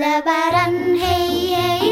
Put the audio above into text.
Lebaran, hey hey.